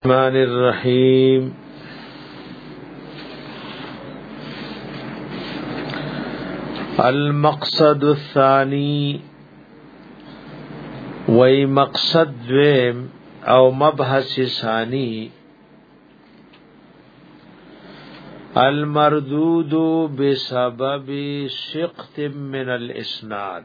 الرحمن الرحيم المقصد الثاني وي مقصد ويم او مبحث ثاني المردود بسبب سقط من الاسناد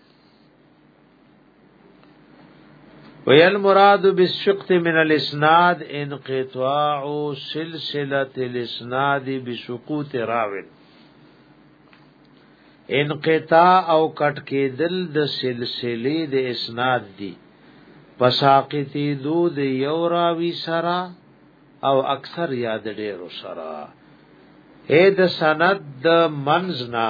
ویل مراد بالشق من الاسناد انقطاع سلسله الاسناد بسقوط راوی انقطاع او کټ کېدل د سلسله د اسناد دی پساقتی دو د یو راوی سره او اکثر یاد ډیرو سره اې د سند د منځنا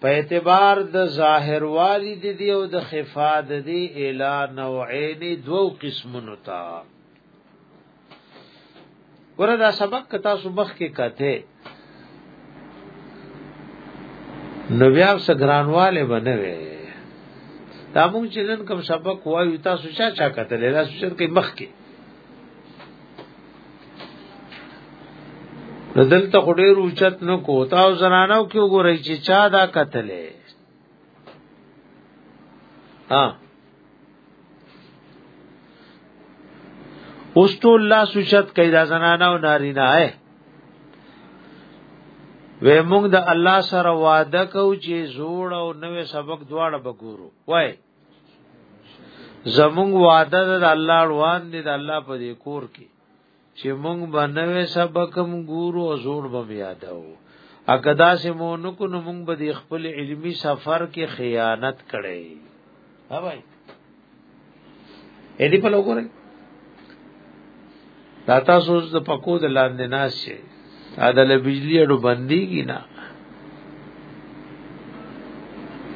په اعتبار د ظاهر والی د دی او د خفا د دی اله نوعین دو قسمونو تا ګوره دا سبق کتا سبق کې کته نو بیا سګرانواله بنوي دا موږ چې نن کوم سبق وایو تاسو چا چا کتل تاسو چې مخ کې دلته خډې روچت نو کو تا زنانو کې وګورئ چې چا دا قتلې ها اوس ټول لا سوچت کوي دا زنانه او نارینه اې وې موږ د الله سره وعده کو چې زوړ او نوې سبق دواړه بګورو وای زمون وعده د الله روان دي د الله په دې کور کې چې مونږ بنوي سبقم ګورو او زور به یادو اګدا سه مونږ کو نو مونږ به د خپل علمی سفر کې خیانت کړي ها بھائی اې دې په لوګو دا تاسو د پکو د لاندې ناس شي دا د بجلی اډو بنديږي نه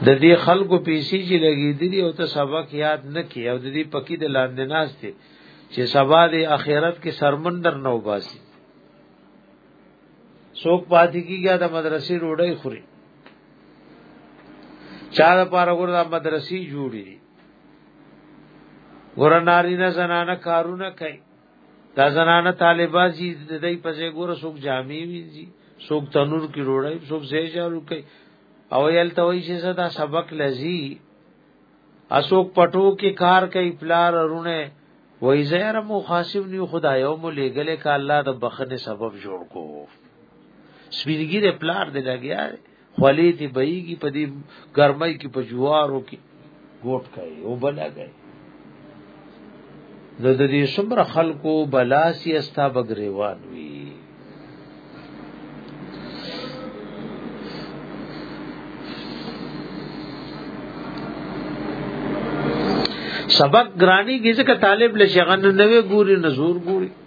د دې خلکو پیسې چې لګېدلې او ته سبق یاد نه کې او د دې پکی د لاندې ناس ته چې سبا د اخرت کې سرمندر نو باسي څوک پاتې کیږي د مدرسې روړی خوري چا د پاره ګور د مدرسې جوړي ګور نارینه زنانه کارونه کوي دا زنانه طالبان چې د دې په ځای ګور څوک جامې وینځي څوک تنور کې روړای څوک ځای جارو کوي او یل ته وایي چې دا سبق لذي اسوک پټو کې کار کوي پلار رونه وای زهر مو خاصم نیو خدای او مو لګلې کا الله د بخنه سبب جوړ کو سپینګیره پلار دې لګیا خولې دې بېږي په دې ګرمۍ کې په جوارو کې ګوټ کوي او بلا کوي د دې څومره خلکو بلا سي استا بغریوان وي سبق گرانی کی ځکه طالب لشغن نوې ګوري نزور ګوري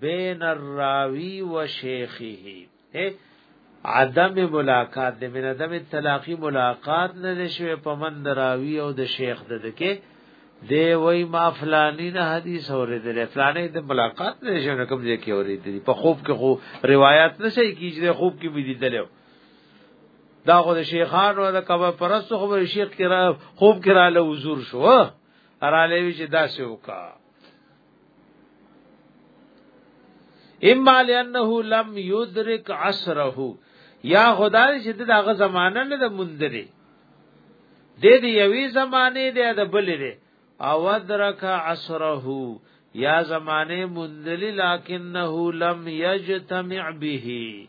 بین الراوی و شیخه عدم ملاقات د من عدم تلاقی ملاقات نه نشوي په من دراوی او د شیخ د دکې دی وای ما فلانی نه حدیث اوریدل فلانی د ملاقات نه نشوي کوم ځای کې اوریدل په خوب کې خو روایت نه شي کیږي خوب کې مې لیدل دا خو د شیخانو د کبه پرستو خو شیخ کرا خوب کرا له حضور شو اراله وی چې داسې وکړه اما لانه لم يدرك عصره یا خدای چې دغه زمانہ نه د مندري د دې یوې زمانه دی د بلې دی او ادرک عصره یا زمانه مندلی لکنه لم یجتمع به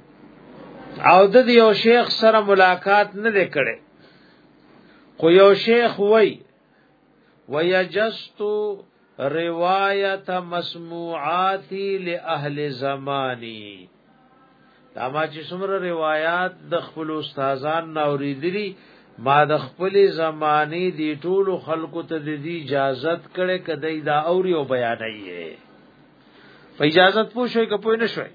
او د یو شیخ سره ملاقات نه وکړي خو یو شیخ وای ویجست روایت مسموعاتی لاهل زمانی دا ما چې څومره روایت د خپل استادان نوریدلی ما د خپل زمانی دی ټول خلکو ته د دې اجازه کړې کدی دا اوري او بیانې په اجازه پوښوي کپوی نشوي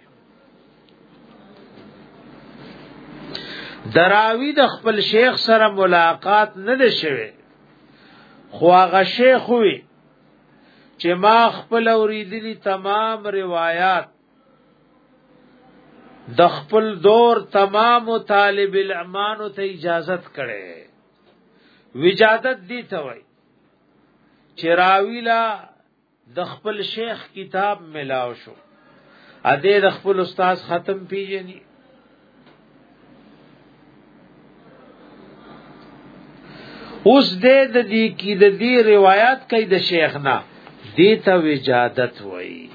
دراوی د خپل شیخ سره ملاقات نه دی شوی خو هغه شیخ وی چې ما خپل اوریدلی تمام روایت د خپل دور تمام طالب العلمان ته اجازت کړي وجادت دی ته وای چراوی لا د خپل شیخ کتاب ملاو شو ا دې د خپل استاد ختم پیژني اوس دې د دې کې د دې روایت کوي د شیخ نه دې ته وجادت وایي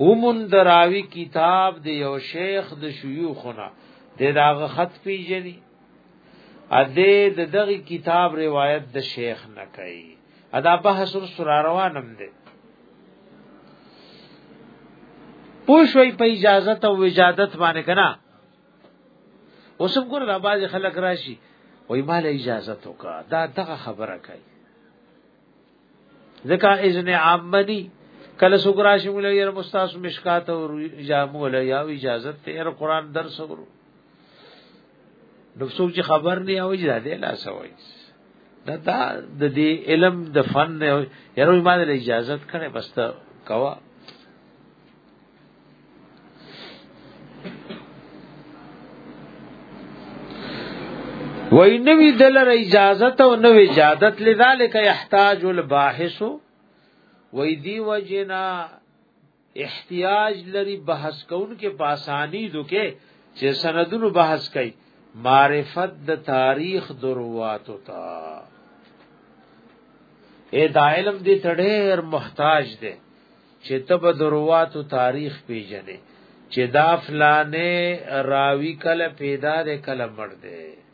ومن دراوی کتاب د یو شیخ د شيوخونه د داغه خط پیژني ا دې د دغه کتاب روایت د شیخ نه کوي ادا بحث ور سره روانم دي پوښوي په اجازه او وجادت باندې کنا اوسم ګور د باز خلک راشي وای مال اجازه وکا دا دغه خبره کوي ځکه اذن عامني کله سګرا شي مولا یې مستاس مشکات او یا مولا یا اجازه ته هر قران درس ورو نو څوک چې خبر نه اوي دا دی لا سوي دا دا د دې علم د فن نه یره ما د اجازه کړې بس ته کوا وای نوی دلر اجازه او نوی اجازت لذالک یحتاج الباحث وای دی وجنا احتیاج لري بحث کون کې پاسانی دو کې چې سندونو بحث کوي معرفت د تاریخ دروات تا اے دا علم دې تډیر محتاج دی چې تب دروات تاریخ پیژنې چې دا فلانه راوی کله پیدا ده کله مړ ده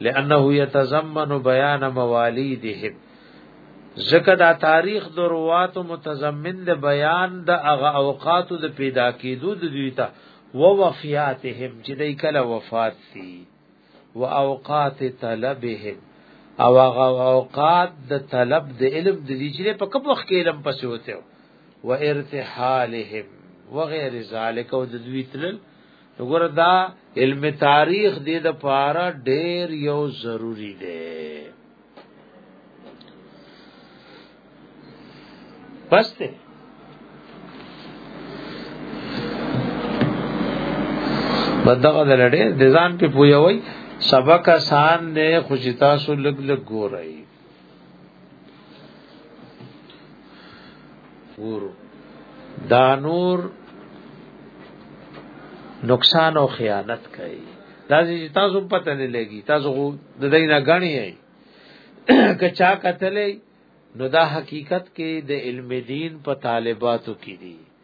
لانه يتضمن بيان مواليدهم زکه دا تاریخ دروات متضمن د بیان د اغه اوقات د پیدا کیدو د دوی ته و وفیاتهم چې دای کله وفات سي و اوقات طلبهم او هغه اوقات د طلب د علم د دې چې په کوم وخت کې علم پسې وته و ارتحالهم وغیر ذالک او د دوی تل وګوره دا علم تاریخ دې د پاره ډېر یو ضروری دی بس ته بدغه دلړې د ځان په پویوي سبق آسان نه خوشتا سو لګ لګ ګورای ور دا نور نقصان او خیانت کوي دا چې تاسو پته نه لګي تاسو د دې نه غنی یې که چا کتلې نو دا حقیقت کې د علم دین په طالباتو کې دي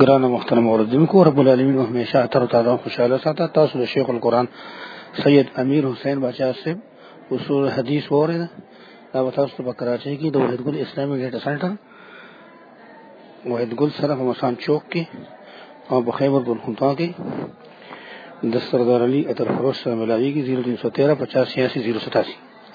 ګران محترم اوردونکو رب العالمین همیشه تر تازه خوشاله ساته تاسو د شیخ القرآن سید امیر حسین بچا صاحب اصول حدیث وره ده دا به تاسو ته په کراچۍ کې د وحید ګل اسلامي ډیټا سنټر وحید ګل سره په مسان چوک کې او په خیبر پښتونخوا کې د سردار علي اتر فروش سره ملاويږي 0313 50 86 087